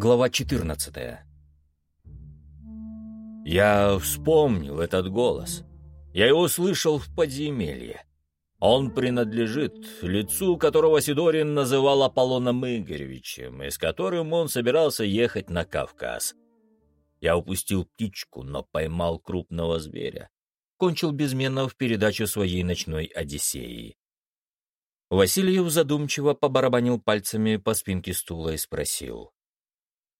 Глава 14 Я вспомнил этот голос. Я его слышал в подземелье. Он принадлежит лицу, которого Сидорин называл Аполлоном Игоревичем, и с которым он собирался ехать на Кавказ. Я упустил птичку, но поймал крупного зверя. Кончил безменно в передачу своей ночной Одиссеи. Васильев задумчиво побарабанил пальцами по спинке стула и спросил.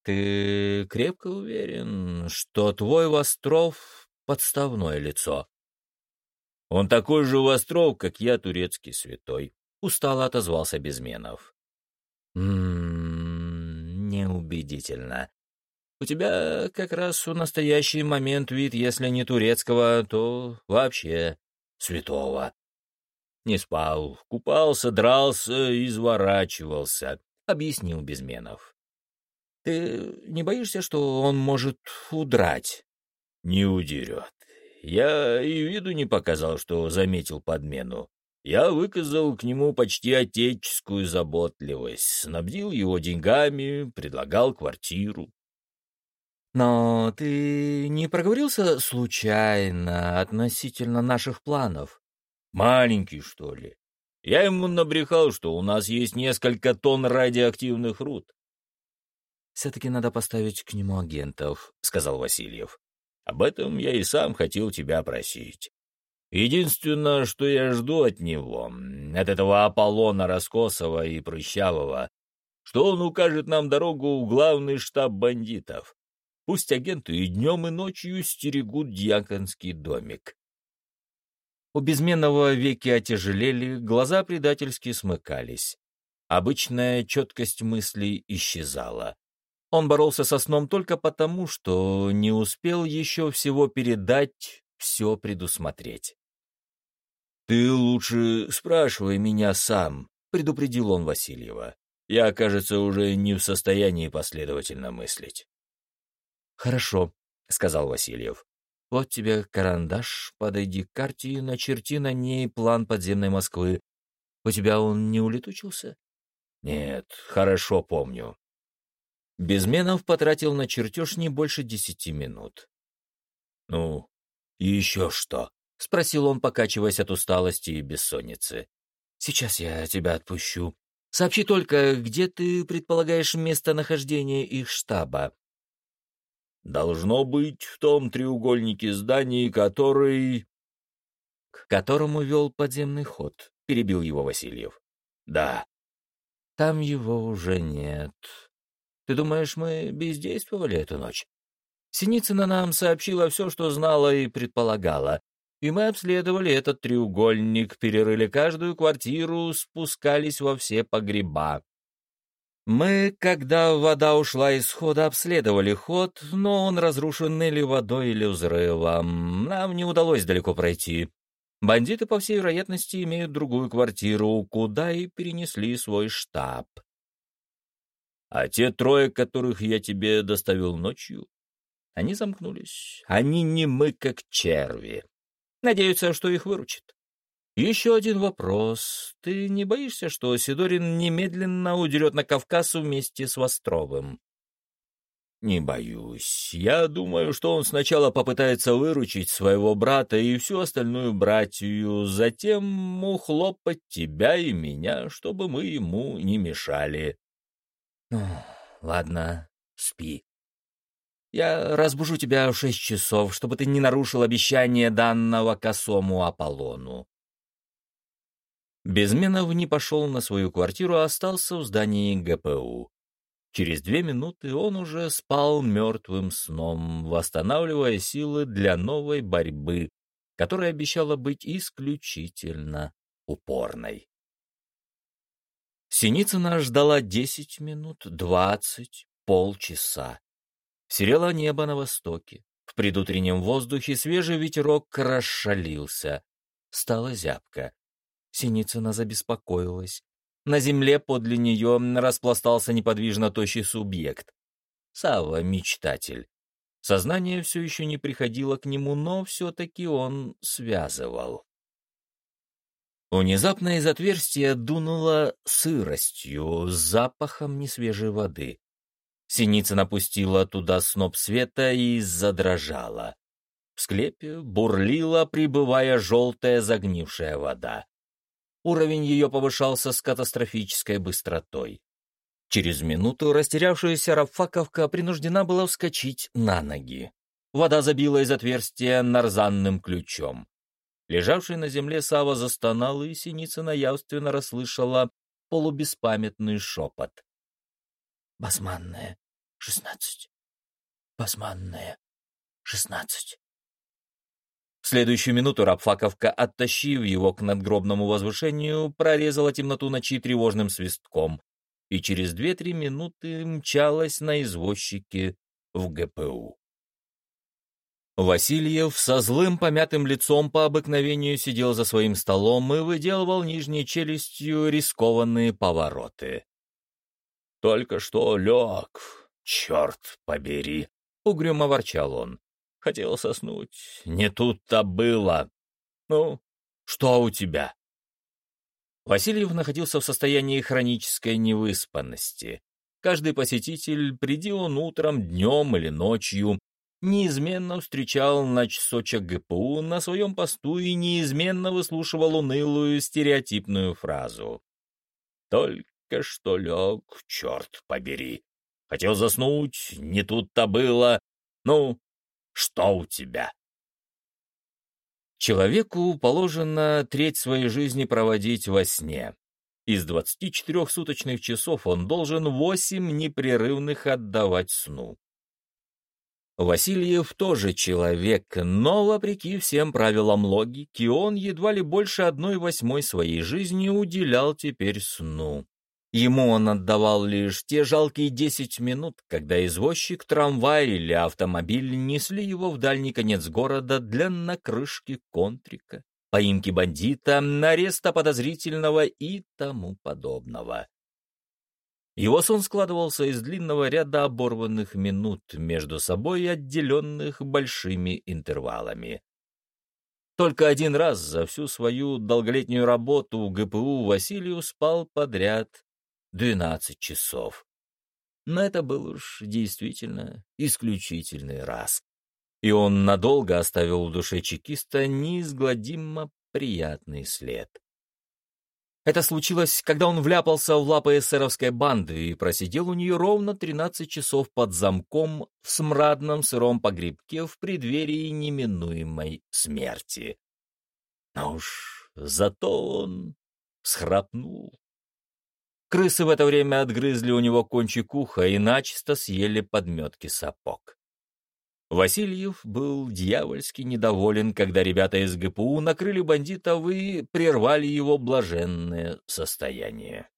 «Ты крепко уверен, что твой Востров — подставное лицо?» «Он такой же Востров, как я, турецкий святой», — устало отозвался Безменов. «М-м, неубедительно. У тебя как раз в настоящий момент вид, если не турецкого, то вообще святого. Не спал, купался, дрался, изворачивался, — объяснил Безменов. Ты не боишься, что он может удрать? Не удерет. Я и виду не показал, что заметил подмену. Я выказал к нему почти отеческую заботливость, снабдил его деньгами, предлагал квартиру. Но ты не проговорился случайно относительно наших планов? Маленький, что ли? Я ему набрехал, что у нас есть несколько тонн радиоактивных руд. «Все-таки надо поставить к нему агентов», — сказал Васильев. «Об этом я и сам хотел тебя просить. Единственное, что я жду от него, от этого Аполлона Раскосова и Прыщавого, что он укажет нам дорогу в главный штаб бандитов. Пусть агенты и днем, и ночью стерегут дьяконский домик. У безменного веки отяжелели, глаза предательски смыкались. Обычная четкость мыслей исчезала. Он боролся со сном только потому, что не успел еще всего передать, все предусмотреть. «Ты лучше спрашивай меня сам», — предупредил он Васильева. «Я, кажется, уже не в состоянии последовательно мыслить». «Хорошо», — сказал Васильев. Вот тебе карандаш, подойди к карте и начерти на ней план подземной Москвы. У тебя он не улетучился? Нет, хорошо помню. Безменов потратил на чертеж не больше десяти минут. Ну, и еще что? — спросил он, покачиваясь от усталости и бессонницы. «Сейчас я тебя отпущу. Сообщи только, где ты предполагаешь местонахождение их штаба. Должно быть в том треугольнике зданий, который... К которому вел подземный ход, перебил его Васильев. Да. Там его уже нет. Ты думаешь, мы бездействовали эту ночь? Синицына нам сообщила все, что знала и предполагала. И мы обследовали этот треугольник, перерыли каждую квартиру, спускались во все погреба. Мы, когда вода ушла из хода, обследовали ход, но он разрушен или водой, или взрывом. Нам не удалось далеко пройти. Бандиты, по всей вероятности, имеют другую квартиру, куда и перенесли свой штаб. А те трое, которых я тебе доставил ночью, они замкнулись. Они не мы, как черви. Надеются, что их выручит. Еще один вопрос. Ты не боишься, что Сидорин немедленно удерет на Кавказ вместе с Востровым? Не боюсь. Я думаю, что он сначала попытается выручить своего брата и всю остальную братью, затем ухлопать тебя и меня, чтобы мы ему не мешали. Ну, ладно, спи. Я разбужу тебя в шесть часов, чтобы ты не нарушил обещание данного косому Аполлону. Безменов не пошел на свою квартиру, а остался в здании ГПУ. Через две минуты он уже спал мертвым сном, восстанавливая силы для новой борьбы, которая обещала быть исключительно упорной. Синицына ждала десять минут, двадцать, полчаса. Серело небо на востоке. В предутреннем воздухе свежий ветерок расшалился. Стало зябко. Синицына забеспокоилась. На земле подле нее распластался неподвижно тощий субъект. Сава — мечтатель. Сознание все еще не приходило к нему, но все-таки он связывал. Внезапно из отверстия дунуло сыростью, запахом несвежей воды. Синица напустила туда сноп света и задрожала. В склепе бурлила, прибывая желтая загнившая вода. Уровень ее повышался с катастрофической быстротой. Через минуту растерявшаяся Рафаковка принуждена была вскочить на ноги. Вода забила из отверстия нарзанным ключом. Лежавший на земле Сава застонал, и Синицына явственно расслышала полубеспамятный шепот. «Басманная, шестнадцать. Басманная, шестнадцать». В следующую минуту Рабфаковка, оттащив его к надгробному возвышению, прорезала темноту ночи тревожным свистком и через две-три минуты мчалась на извозчике в ГПУ. Васильев со злым помятым лицом по обыкновению сидел за своим столом и выделывал нижней челюстью рискованные повороты. «Только что лег, черт побери!» — угрюмо ворчал он. Хотел соснуть, не тут-то было. «Ну, что у тебя?» Васильев находился в состоянии хронической невыспанности. Каждый посетитель, приди он утром, днем или ночью, неизменно встречал на часочек ГПУ на своем посту и неизменно выслушивал унылую стереотипную фразу. «Только что лег, черт побери! Хотел заснуть, не тут-то было. Ну, что у тебя?» Человеку положено треть своей жизни проводить во сне. Из 24 суточных часов он должен 8 непрерывных отдавать сну. Васильев тоже человек, но, вопреки всем правилам логики, он едва ли больше одной восьмой своей жизни уделял теперь сну. Ему он отдавал лишь те жалкие десять минут, когда извозчик, трамвай или автомобиль несли его в дальний конец города для накрышки контрика, поимки бандита, ареста подозрительного и тому подобного. Его сон складывался из длинного ряда оборванных минут, между собой отделенных большими интервалами. Только один раз за всю свою долголетнюю работу в ГПУ Василию спал подряд 12 часов. Но это был уж действительно исключительный раз. И он надолго оставил в душе чекиста неизгладимо приятный след. Это случилось, когда он вляпался в лапы эсеровской банды и просидел у нее ровно 13 часов под замком в смрадном сыром погребке в преддверии неминуемой смерти. Но уж зато он схрапнул. Крысы в это время отгрызли у него кончик уха и начисто съели подметки сапог. Васильев был дьявольски недоволен, когда ребята из ГПУ накрыли бандитов и прервали его блаженное состояние.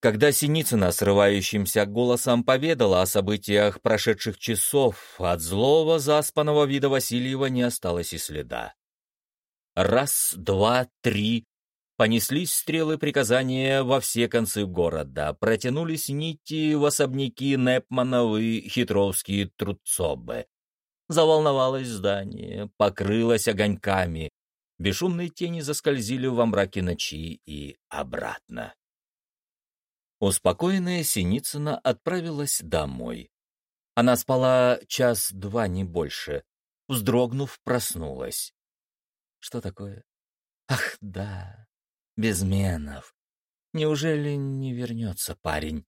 Когда Синицына срывающимся голосом поведала о событиях прошедших часов, от злого заспанного вида Васильева не осталось и следа. Раз, два, три, Понеслись стрелы приказания во все концы города, протянулись нити в особняки Непмановы, Хитровские, Труцобы. Заволновалось здание, покрылось огоньками. Бесшумные тени заскользили во мраке ночи и обратно. Успокоенная Синицына отправилась домой. Она спала час-два, не больше. Вздрогнув, проснулась. Что такое? Ах, да, Безменов. Неужели не вернется парень?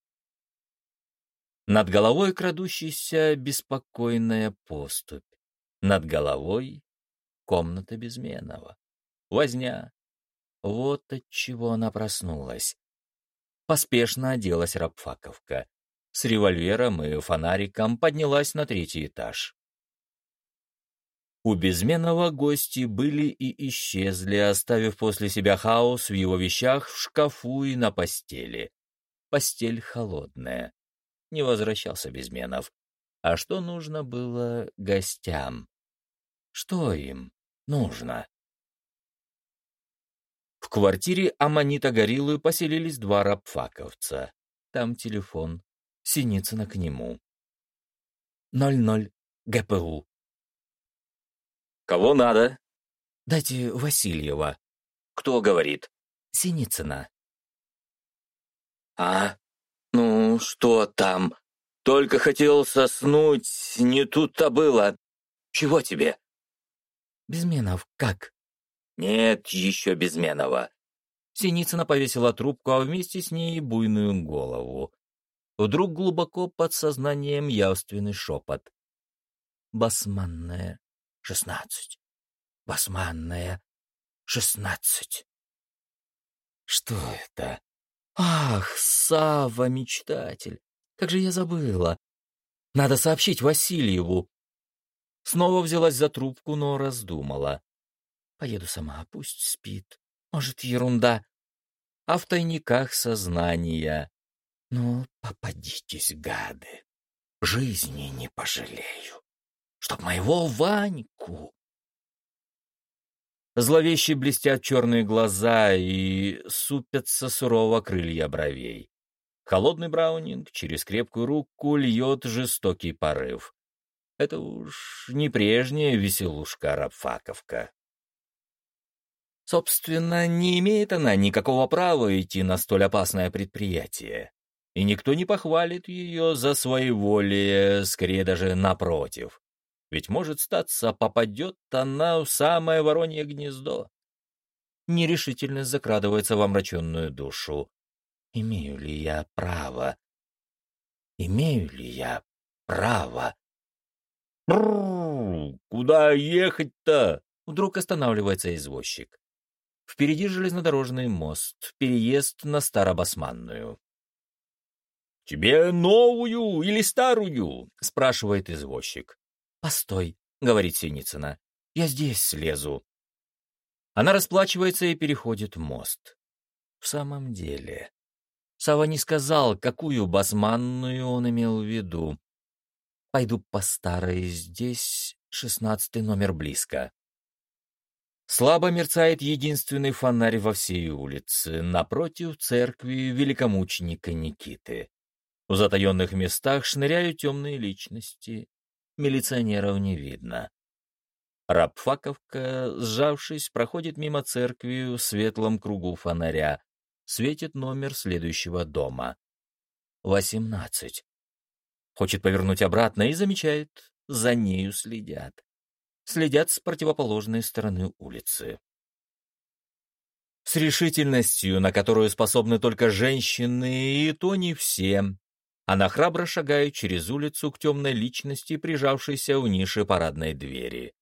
Над головой крадущаяся беспокойная поступь. Над головой комната Безменова. Возня. Вот от чего она проснулась. Поспешно оделась Рабфаковка. С револьвером и фонариком поднялась на третий этаж. У безменного гости были и исчезли, оставив после себя хаос в его вещах, в шкафу и на постели. Постель холодная. Не возвращался Безменов. А что нужно было гостям? Что им нужно? В квартире Аманита Гориллы поселились два рабфаковца. Там телефон. Синицына к нему. 00 ГПУ. Кого надо? Дайте Васильева. Кто говорит? Синицына. А? «Ну, что там? Только хотел соснуть, не тут-то было. Чего тебе?» «Безменов, как?» «Нет еще Безменова». Синицына повесила трубку, а вместе с ней буйную голову. Вдруг глубоко под сознанием явственный шепот. «Басманная, шестнадцать. Басманная, шестнадцать». Что это? Ах, Сава, мечтатель! Как же я забыла! Надо сообщить Васильеву. Снова взялась за трубку, но раздумала. Поеду сама, пусть спит. Может, ерунда. А в тайниках сознания. Ну, попадитесь, гады. Жизни не пожалею. Чтоб моего Ваньку Зловеще блестят черные глаза и супятся сурово крылья бровей. Холодный браунинг через крепкую руку льет жестокий порыв. Это уж не прежняя веселушка Рабфаковка. Собственно, не имеет она никакого права идти на столь опасное предприятие. И никто не похвалит ее за своеволие, скорее даже напротив. Ведь, может статься, попадет она в самое воронье гнездо. Нерешительность закрадывается в омраченную душу. Имею ли я право? Имею ли я право? Куда ехать-то? Вдруг останавливается извозчик. Впереди железнодорожный мост, переезд на Старобасманную. «Тебе новую или старую?» — спрашивает извозчик. «Постой», — говорит Синицына, — «я здесь слезу». Она расплачивается и переходит мост. В самом деле, Сава не сказал, какую басманную он имел в виду. Пойду по старой, здесь шестнадцатый номер близко. Слабо мерцает единственный фонарь во всей улице, напротив церкви великомученика Никиты. В затаенных местах шныряют темные личности, милиционеров не видно. Рабфаковка, сжавшись, проходит мимо церкви в светлом кругу фонаря, светит номер следующего дома. Восемнадцать. Хочет повернуть обратно и замечает, за нею следят. Следят с противоположной стороны улицы. С решительностью, на которую способны только женщины, и то не все, она храбро шагает через улицу к темной личности, прижавшейся у ниши парадной двери.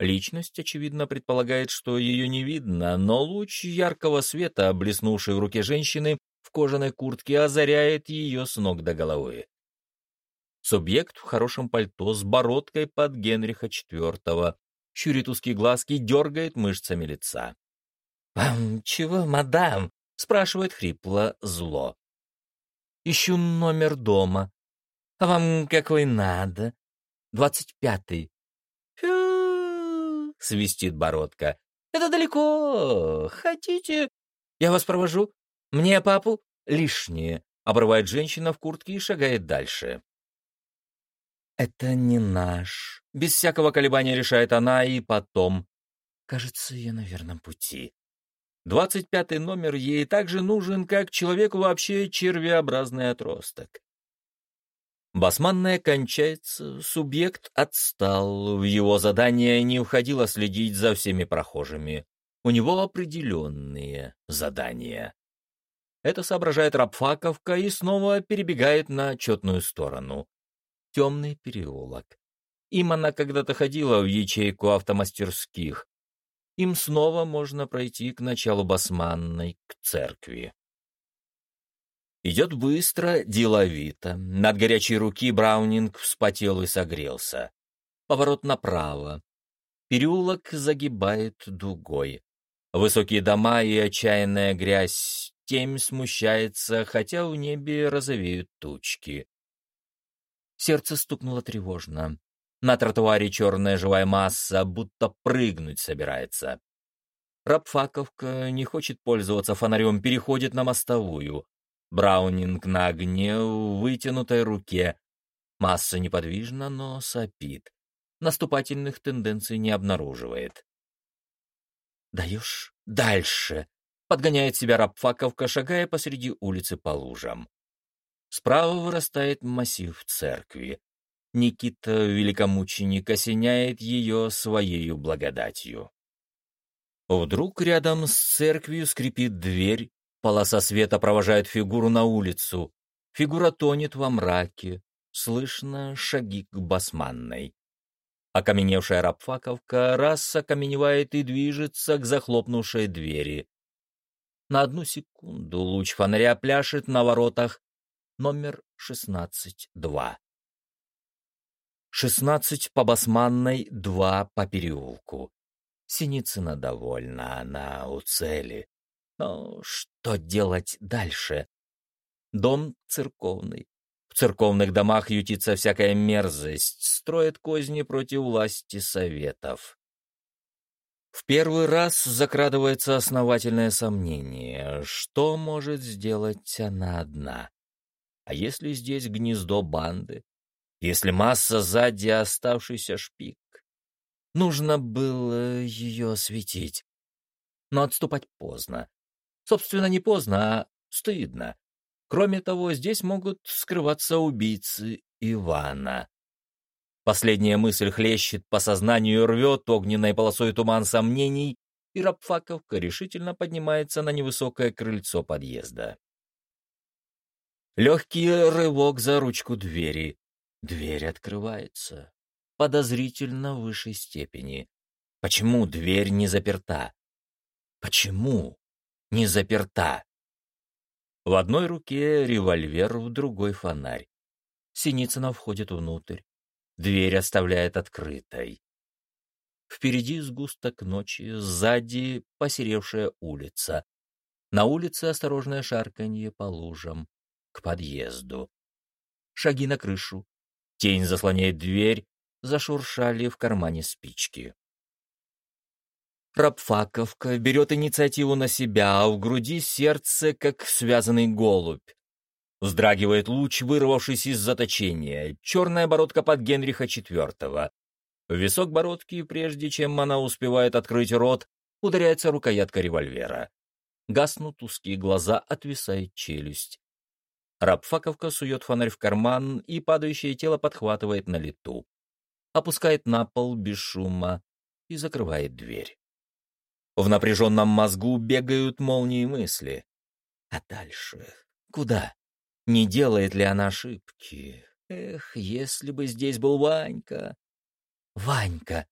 Личность, очевидно, предполагает, что ее не видно, но луч яркого света, блеснувший в руке женщины в кожаной куртке, озаряет ее с ног до головы. Субъект в хорошем пальто с бородкой под Генриха IV, щурит узкие глазки, дергает мышцами лица. «Вам чего, мадам?» — спрашивает хрипло зло. Ищу номер дома. А вам какой надо? Двадцать пятый. Фу, свистит бородка. Это далеко. Хотите? Я вас провожу. Мне папу лишнее. Обрывает женщина в куртке и шагает дальше. Это не наш. Без всякого колебания решает она и потом. Кажется, я на верном пути. Двадцать пятый номер ей также нужен, как человеку вообще червеобразный отросток. Басманная кончается, субъект отстал, в его задание не входило следить за всеми прохожими. У него определенные задания. Это соображает Рабфаковка и снова перебегает на четную сторону. Темный переулок. Им она когда-то ходила в ячейку автомастерских, им снова можно пройти к началу Басманной, к церкви. Идет быстро, деловито. Над горячей руки Браунинг вспотел и согрелся. Поворот направо. Переулок загибает дугой. Высокие дома и отчаянная грязь. Темь смущается, хотя в небе розовеют тучки. Сердце стукнуло тревожно. На тротуаре черная живая масса, будто прыгнуть собирается. Рабфаковка не хочет пользоваться фонарем, переходит на мостовую. Браунинг на огне в вытянутой руке. Масса неподвижна, но сопит. Наступательных тенденций не обнаруживает. «Даешь дальше!» — подгоняет себя Рабфаковка, шагая посреди улицы по лужам. Справа вырастает массив церкви. Никита, великомученик, осеняет ее своею благодатью. Вдруг рядом с церковью скрипит дверь, полоса света провожает фигуру на улицу. Фигура тонет во мраке, слышно шаги к басманной. Окаменевшая рабфаковка раз окаменевает и движется к захлопнувшей двери. На одну секунду луч фонаря пляшет на воротах номер 16-2. 16 по Басманной, 2 по переулку. Синицына довольна, она у цели. Но что делать дальше? Дом церковный. В церковных домах ютится всякая мерзость, строят козни против власти советов. В первый раз закрадывается основательное сомнение, что может сделать она одна. А если здесь гнездо банды? Если масса сзади оставшийся шпик? Нужно было ее осветить. Но отступать поздно. Собственно, не поздно, а стыдно. Кроме того, здесь могут скрываться убийцы Ивана. Последняя мысль хлещет по сознанию, рвет огненной полосой туман сомнений, и Рабфаковка решительно поднимается на невысокое крыльцо подъезда. Легкий рывок за ручку двери. Дверь открывается. Подозрительно высшей степени. Почему дверь не заперта? Почему не заперта? В одной руке револьвер, в другой фонарь. Синицына входит внутрь. Дверь оставляет открытой. Впереди сгусток ночи, сзади посеревшая улица. На улице осторожное шарканье по лужам. К подъезду. Шаги на крышу. Тень заслоняет дверь, зашуршали в кармане спички. Рабфаковка берет инициативу на себя, а в груди сердце, как связанный голубь. Вздрагивает луч, вырвавшись из заточения. Черная бородка под Генриха IV. Висок бородки, прежде чем она успевает открыть рот, ударяется рукоятка револьвера. Гаснут узкие глаза, отвисает челюсть. Рабфаковка сует фонарь в карман, и падающее тело подхватывает на лету. Опускает на пол без шума и закрывает дверь. В напряженном мозгу бегают молнии мысли. А дальше? Куда? Не делает ли она ошибки? Эх, если бы здесь был Ванька. Ванька!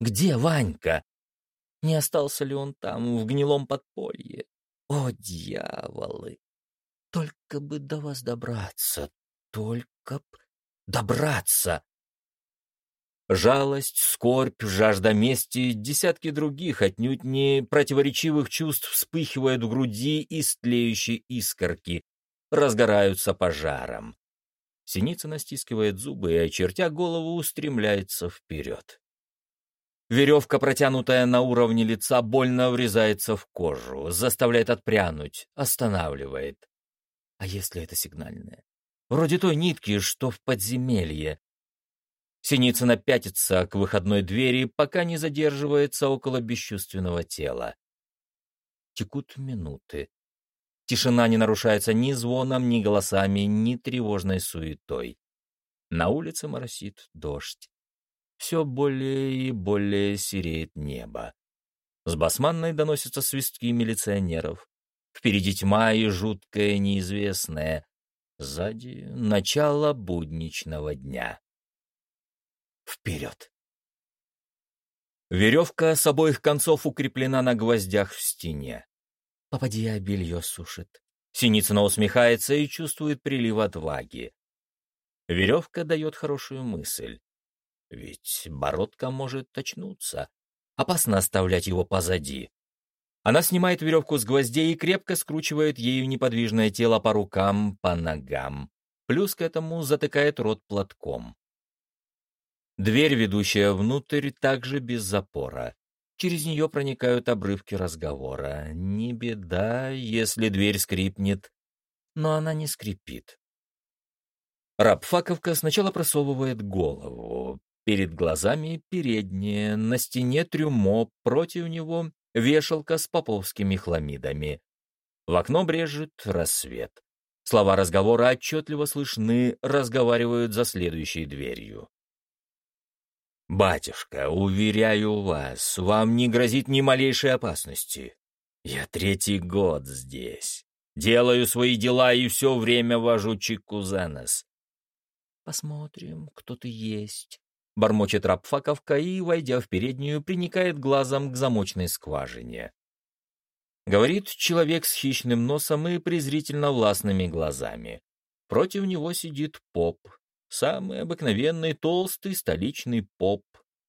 Где Ванька? Не остался ли он там, в гнилом подполье? О, дьяволы! Только бы до вас добраться, только б добраться! Жалость, скорбь, жажда мести, десятки других, отнюдь не противоречивых чувств вспыхивают в груди из тлеющей искорки, разгораются пожаром. Синицына стискивает зубы и, очертя голову, устремляется вперед. Веревка, протянутая на уровне лица, больно врезается в кожу, заставляет отпрянуть, останавливает. А если это сигнальное? Вроде той нитки, что в подземелье. Синицына пятится к выходной двери, пока не задерживается около бесчувственного тела. Текут минуты. Тишина не нарушается ни звоном, ни голосами, ни тревожной суетой. На улице моросит дождь. Все более и более сереет небо. С басманной доносятся свистки милиционеров. Впереди тьма и жуткое неизвестное. Сзади начало будничного дня. Вперед! Веревка с обоих концов укреплена на гвоздях в стене. Попадья белье сушит. Синицына усмехается и чувствует прилив отваги. Веревка дает хорошую мысль. Ведь бородка может очнуться. Опасно оставлять его позади. Она снимает веревку с гвоздей и крепко скручивает ею неподвижное тело по рукам, по ногам. Плюс к этому затыкает рот платком. Дверь, ведущая внутрь, также без запора. Через нее проникают обрывки разговора. Не беда, если дверь скрипнет, но она не скрипит. Рабфаковка сначала просовывает голову. Перед глазами переднее, на стене трюмо, против него вешалка с поповскими хламидами. В окно брежет рассвет. Слова разговора отчетливо слышны, разговаривают за следующей дверью. «Батюшка, уверяю вас, вам не грозит ни малейшей опасности. Я третий год здесь. Делаю свои дела и все время вожу чеку за нос. Посмотрим, кто ты есть. Бормочет рабфаковка и, войдя в переднюю, приникает глазом к замочной скважине. Говорит человек с хищным носом и презрительно властными глазами. Против него сидит поп. Самый обыкновенный толстый столичный поп,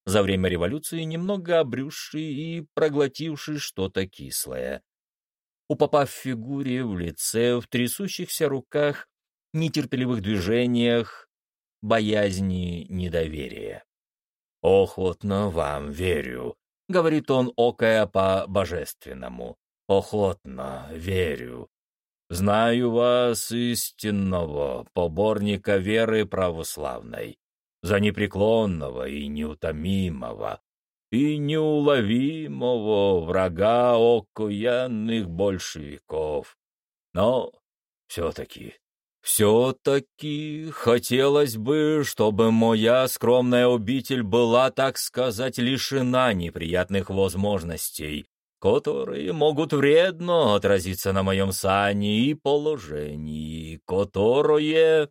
за время революции немного обрюзший и проглотивший что-то кислое. У попа в фигуре, в лице, в трясущихся руках, нетерпеливых движениях, боязни, недоверия. «Охотно вам верю», — говорит он, окая по-божественному. «Охотно верю. Знаю вас, истинного, поборника веры православной за непреклонного и неутомимого, и неуловимого врага окаянных большевиков. Но все-таки, все-таки хотелось бы, чтобы моя скромная обитель была, так сказать, лишена неприятных возможностей, которые могут вредно отразиться на моем сане и положении, которое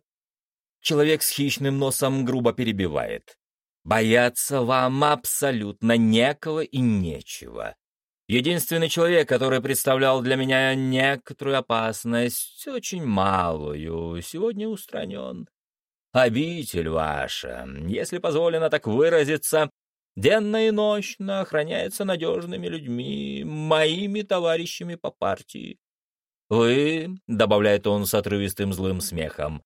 Человек с хищным носом грубо перебивает. Бояться вам абсолютно некого и нечего. Единственный человек, который представлял для меня некоторую опасность, очень малую, сегодня устранен. Обитель ваша, если позволено так выразиться, денно и ночно охраняется надежными людьми, моими товарищами по партии. Вы, — добавляет он с отрывистым злым смехом,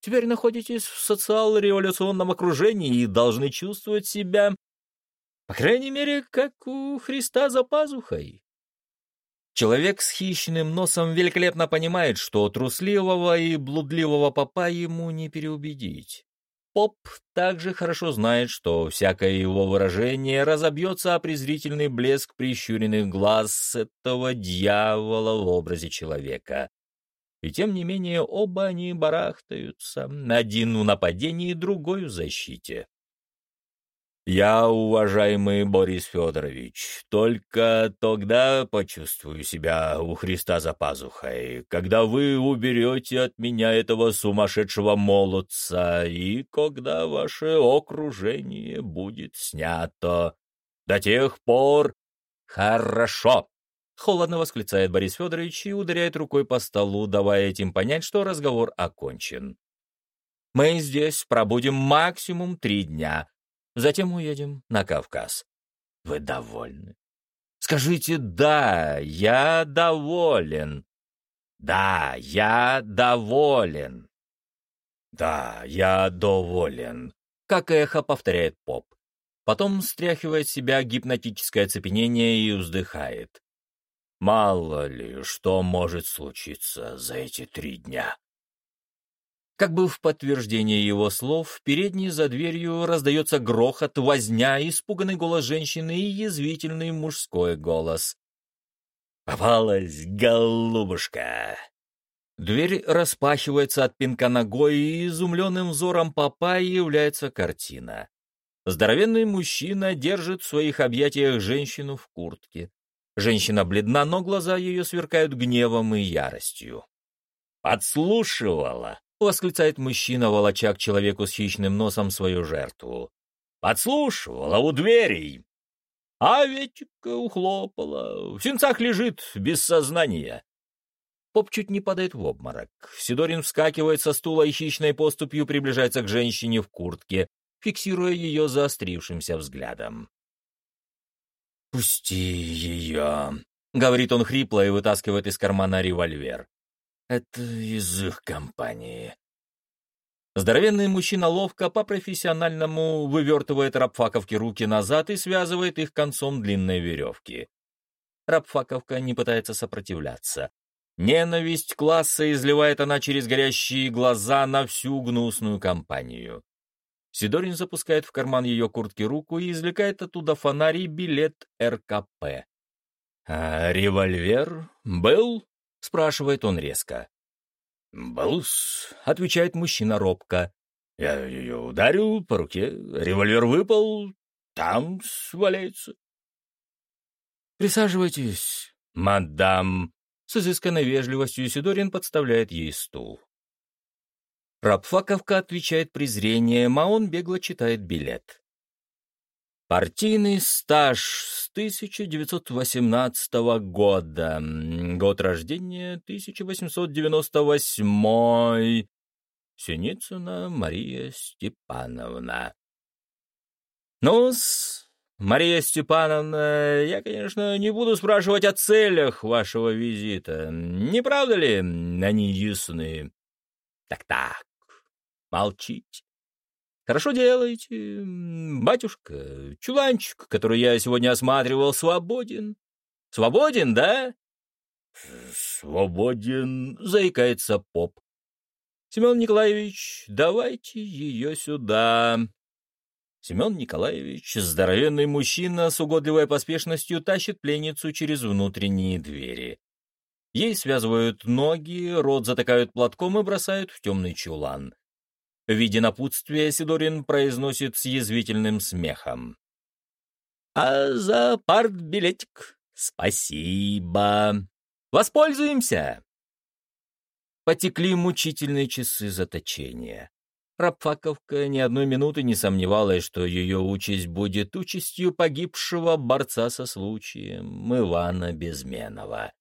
Теперь находитесь в социал-революционном окружении и должны чувствовать себя, по крайней мере, как у Христа за пазухой. Человек с хищным носом великолепно понимает, что трусливого и блудливого попа ему не переубедить. Поп также хорошо знает, что всякое его выражение разобьется о презрительный блеск прищуренных глаз этого дьявола в образе человека. И тем не менее оба они барахтаются, один в нападении, другой в защите. Я, уважаемый Борис Федорович, только тогда почувствую себя у Христа за пазухой, когда вы уберете от меня этого сумасшедшего молодца и когда ваше окружение будет снято. До тех пор хорошо. Холодно восклицает Борис Федорович и ударяет рукой по столу, давая этим понять, что разговор окончен. Мы здесь пробудем максимум три дня. Затем уедем на Кавказ. Вы довольны? Скажите «да», я доволен. Да, я доволен. Да, я доволен. Как эхо повторяет поп. Потом стряхивает себя гипнотическое оцепенение и вздыхает. Мало ли, что может случиться за эти три дня. Как бы в подтверждение его слов, в передней за дверью раздается грохот, возня, испуганный голос женщины и язвительный мужской голос. «Попалась, голубушка!» Дверь распахивается от пинка ногой, и изумленным взором папа является картина. Здоровенный мужчина держит в своих объятиях женщину в куртке. Женщина бледна, но глаза ее сверкают гневом и яростью. «Подслушивала!» — восклицает мужчина, волоча к человеку с хищным носом свою жертву. «Подслушивала у дверей!» А ветика ухлопала, в сенцах лежит, без сознания. Поп чуть не падает в обморок. Сидорин вскакивает со стула и хищной поступью приближается к женщине в куртке, фиксируя ее заострившимся взглядом. «Пусти ее», — говорит он хрипло и вытаскивает из кармана револьвер. «Это из их компании». Здоровенный мужчина ловко по-профессиональному вывертывает рабфаковке руки назад и связывает их концом длинной веревки. Рабфаковка не пытается сопротивляться. Ненависть класса изливает она через горящие глаза на всю гнусную компанию. Сидорин запускает в карман ее куртки руку и извлекает оттуда фонарь и билет РКП. «А револьвер был?» — спрашивает он резко. «Балус», — отвечает мужчина робко. «Я ее ударил по руке, револьвер выпал, там сваляется». «Присаживайтесь, мадам», — с изысканной вежливостью Сидорин подставляет ей стул. Рабфаковка отвечает презрением, а он бегло читает билет. Партийный стаж с 1918 года. Год рождения 1898. Синицына Мария Степановна. ну -с, Мария Степановна, я, конечно, не буду спрашивать о целях вашего визита. Не правда ли они ясны? Так-так, молчите. Хорошо делаете. Батюшка, чуланчик, который я сегодня осматривал, свободен. Свободен, да? Свободен, заикается поп. Семен Николаевич, давайте ее сюда. Семен Николаевич, здоровенный мужчина с угодливой поспешностью, тащит пленницу через внутренние двери. Ей связывают ноги, рот затыкают платком и бросают в темный чулан. В виде напутствия Сидорин произносит с язвительным смехом. «А за партбилетик спасибо. Воспользуемся!» Потекли мучительные часы заточения. Рабфаковка ни одной минуты не сомневалась, что ее участь будет участью погибшего борца со случаем Ивана Безменова.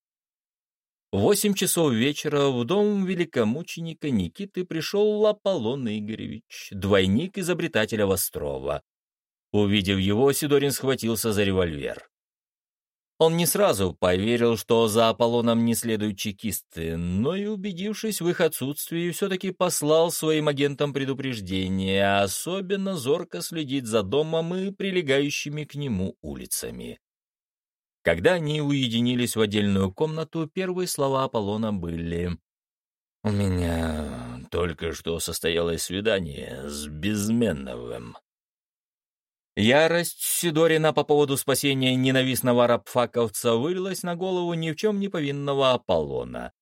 Восемь часов вечера в дом великомученика Никиты пришел Аполлон Игоревич, двойник изобретателя Вострова. Увидев его, Сидорин схватился за револьвер. Он не сразу поверил, что за Аполлоном не следуют чекисты, но и убедившись в их отсутствии, все-таки послал своим агентам предупреждение, особенно зорко следить за домом и прилегающими к нему улицами. Когда они уединились в отдельную комнату, первые слова Аполлона были «У меня только что состоялось свидание с Безменновым». Ярость Сидорина по поводу спасения ненавистного рабфаковца вылилась на голову ни в чем не повинного Аполлона.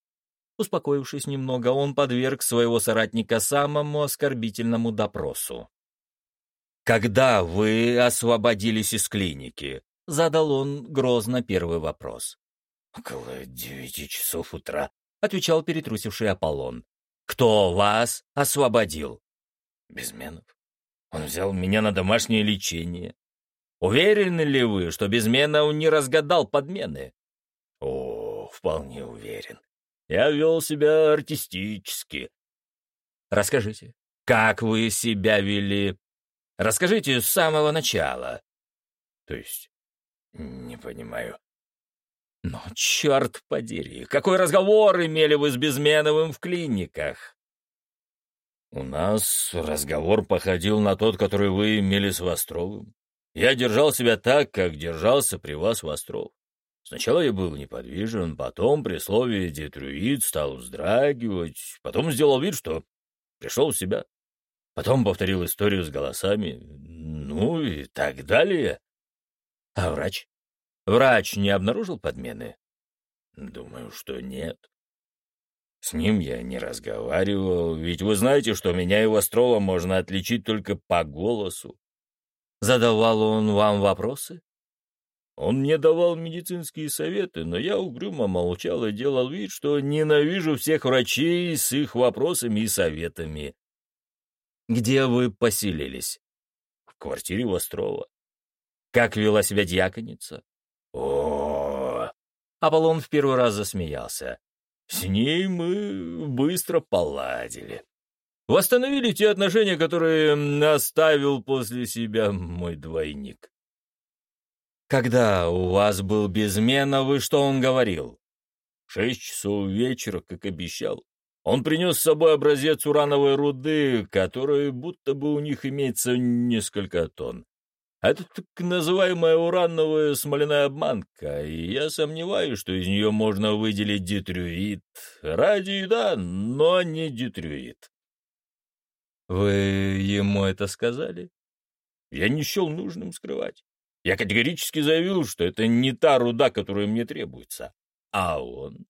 Успокоившись немного, он подверг своего соратника самому оскорбительному допросу. «Когда вы освободились из клиники?» — задал он грозно первый вопрос. «Около девяти часов утра», — отвечал перетрусивший Аполлон. «Кто вас освободил?» «Безменов. Он взял меня на домашнее лечение». «Уверены ли вы, что Безменов не разгадал подмены?» «О, вполне уверен. Я вел себя артистически». «Расскажите, как вы себя вели? Расскажите с самого начала». «То есть «Не понимаю». «Но черт подери, какой разговор имели вы с Безменовым в клиниках?» «У нас разговор походил на тот, который вы имели с Востровым. Я держал себя так, как держался при вас Востров. Сначала я был неподвижен, потом при слове «детрюит» стал вздрагивать, потом сделал вид, что пришел в себя. Потом повторил историю с голосами, ну и так далее. А врач? Врач не обнаружил подмены? Думаю, что нет. С ним я не разговаривал, ведь вы знаете, что меня и Вострова можно отличить только по голосу. Задавал он вам вопросы? Он мне давал медицинские советы, но я угрюмо молчал и делал вид, что ненавижу всех врачей с их вопросами и советами. Где вы поселились? В квартире Вострова. Как вела себя дьяконица? О, Аполлон в первый раз засмеялся. С ней мы быстро поладили. Восстановили те отношения, которые оставил после себя мой двойник. Когда у вас был Безменов, что он говорил? Шесть часов вечера, как обещал. Он принес с собой образец урановой руды, которой будто бы у них имеется несколько тонн. Это так называемая урановая смоляная обманка, и я сомневаюсь, что из нее можно выделить дитрюит. Радий, да, но не дитрюит. Вы ему это сказали? Я не счел нужным скрывать. Я категорически заявил, что это не та руда, которая мне требуется. А он?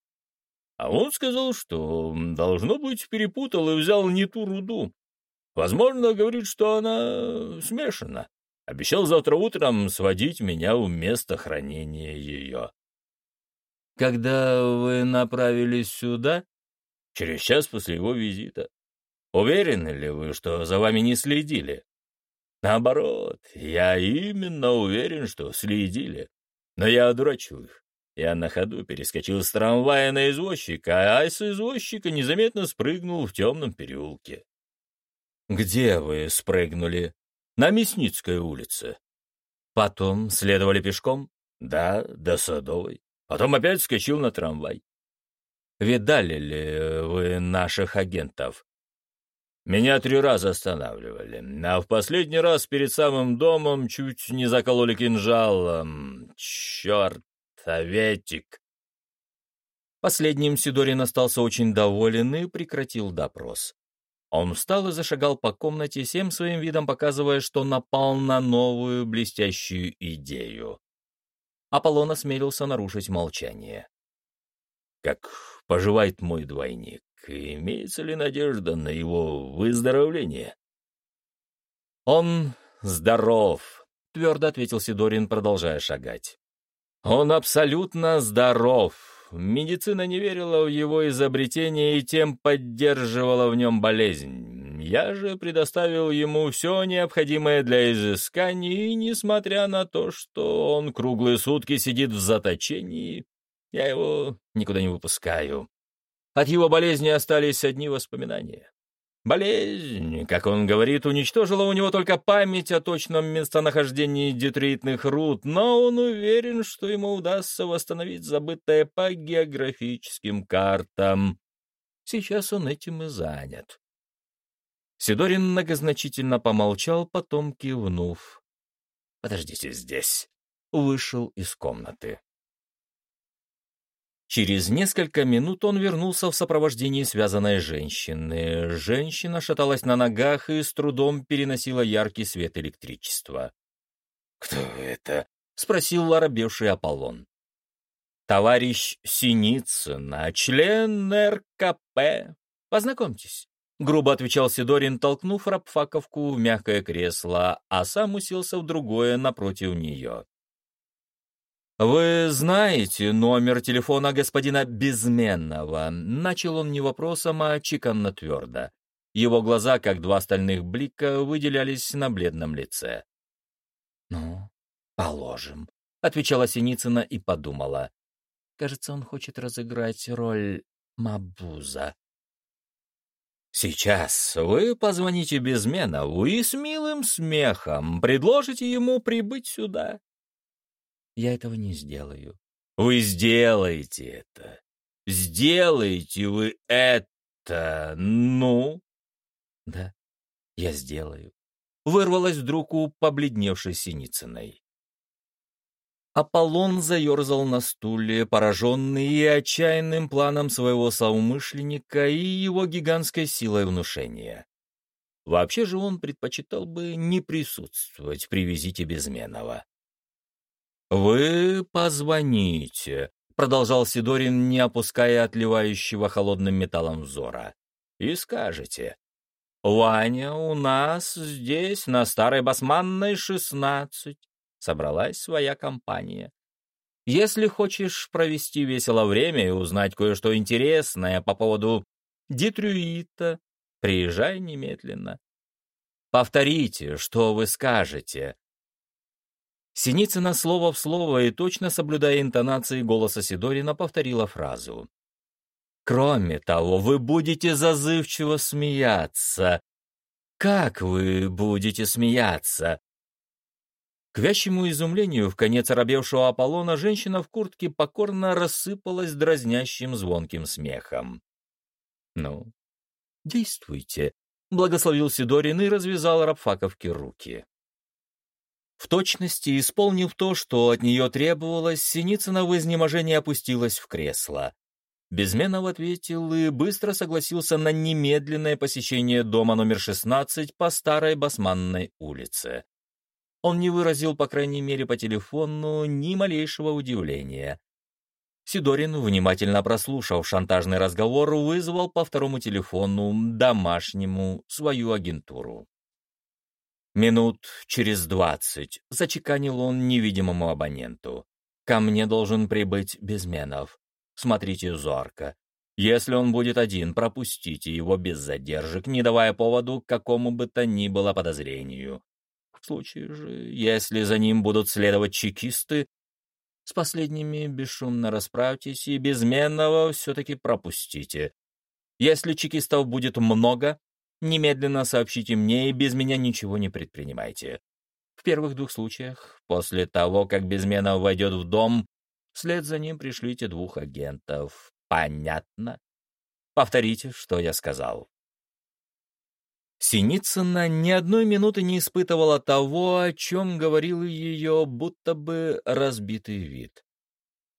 А он сказал, что, должно быть, перепутал и взял не ту руду. Возможно, говорит, что она смешана. Обещал завтра утром сводить меня в место хранения ее. Когда вы направились сюда? Через час после его визита. Уверены ли вы, что за вами не следили? Наоборот, я именно уверен, что следили. Но я одурачил их. Я на ходу перескочил с трамвая на извозчика, а с извозчика незаметно спрыгнул в темном переулке. «Где вы спрыгнули?» «На Мясницкой улице». «Потом следовали пешком?» «Да, до Садовой. Потом опять скочил на трамвай». «Видали ли вы наших агентов?» Меня три раза останавливали, а в последний раз перед самым домом чуть не закололи кинжалом. Черт, советик. Последним Сидорин остался очень доволен и прекратил допрос. Он встал и зашагал по комнате, всем своим видом показывая, что напал на новую блестящую идею. Аполлон осмелился нарушить молчание. «Как поживает мой двойник? Имеется ли надежда на его выздоровление?» «Он здоров», — твердо ответил Сидорин, продолжая шагать. Он абсолютно здоров. Медицина не верила в его изобретение и тем поддерживала в нем болезнь. Я же предоставил ему все необходимое для изысканий, и, несмотря на то, что он круглые сутки сидит в заточении, я его никуда не выпускаю. От его болезни остались одни воспоминания. Болезнь, как он говорит, уничтожила у него только память о точном местонахождении детритных руд, но он уверен, что ему удастся восстановить забытое по географическим картам. Сейчас он этим и занят. Сидорин многозначительно помолчал, потом кивнув. «Подождите здесь». Вышел из комнаты. Через несколько минут он вернулся в сопровождении связанной женщины. Женщина шаталась на ногах и с трудом переносила яркий свет электричества. «Кто это?» — спросил оробевший Аполлон. «Товарищ Синицын, член РКП. Познакомьтесь». — грубо отвечал Сидорин, толкнув Рабфаковку в мягкое кресло, а сам уселся в другое напротив нее. «Вы знаете номер телефона господина Безменного?» Начал он не вопросом, а чеканно твердо. Его глаза, как два стальных блика, выделялись на бледном лице. «Ну, положим», — отвечала Синицына и подумала. «Кажется, он хочет разыграть роль Мабуза». «Сейчас вы позвоните Безменову и с милым смехом предложите ему прибыть сюда. Я этого не сделаю. Вы сделаете это. Сделаете вы это. Ну? Да, я сделаю. Вырвалась вдруг у побледневшей Синицыной. Аполлон заерзал на стуле, пораженный и отчаянным планом своего соумышленника и его гигантской силой внушения. Вообще же он предпочитал бы не присутствовать при визите Безменова. «Вы позвоните», — продолжал Сидорин, не опуская отливающего холодным металлом взора, — «и скажете, Ваня, у нас здесь, на Старой Басманной, шестнадцать, собралась своя компания. Если хочешь провести весело время и узнать кое-что интересное по поводу Дитрюита, приезжай немедленно. Повторите, что вы скажете, Синицына слово в слово и точно соблюдая интонации голоса Сидорина повторила фразу. «Кроме того, вы будете зазывчиво смеяться. Как вы будете смеяться?» К вящему изумлению в конец оробевшего Аполлона женщина в куртке покорно рассыпалась дразнящим звонким смехом. «Ну, действуйте», — благословил Сидорин и развязал Рабфаковке руки. В точности исполнив то, что от нее требовалось, Синицына в изнеможении опустилась в кресло. Безменов ответил и быстро согласился на немедленное посещение дома номер 16 по старой Басманной улице. Он не выразил, по крайней мере, по телефону ни малейшего удивления. Сидорин, внимательно прослушав шантажный разговор, вызвал по второму телефону домашнему свою агентуру. Минут через двадцать зачеканил он невидимому абоненту. «Ко мне должен прибыть Безменов. Смотрите зорко. Если он будет один, пропустите его без задержек, не давая поводу к какому бы то ни было подозрению. В случае же, если за ним будут следовать чекисты, с последними бесшумно расправьтесь и безменного все-таки пропустите. Если чекистов будет много, немедленно сообщите мне и без меня ничего не предпринимайте. В первых двух случаях, после того, как безменов войдет в дом, вслед за ним пришлите двух агентов. Понятно? Повторите, что я сказал. Синицына ни одной минуты не испытывала того, о чем говорил ее будто бы разбитый вид.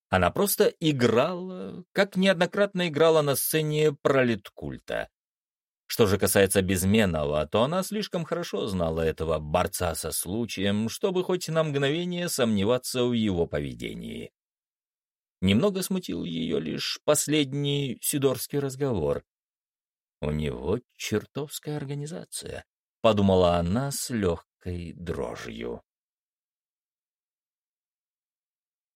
Она просто играла, как неоднократно играла на сцене пролеткульта. Что же касается Безменова, то она слишком хорошо знала этого борца со случаем, чтобы хоть на мгновение сомневаться в его поведении. Немного смутил ее лишь последний сидорский разговор. «У него чертовская организация», — подумала она с легкой дрожью.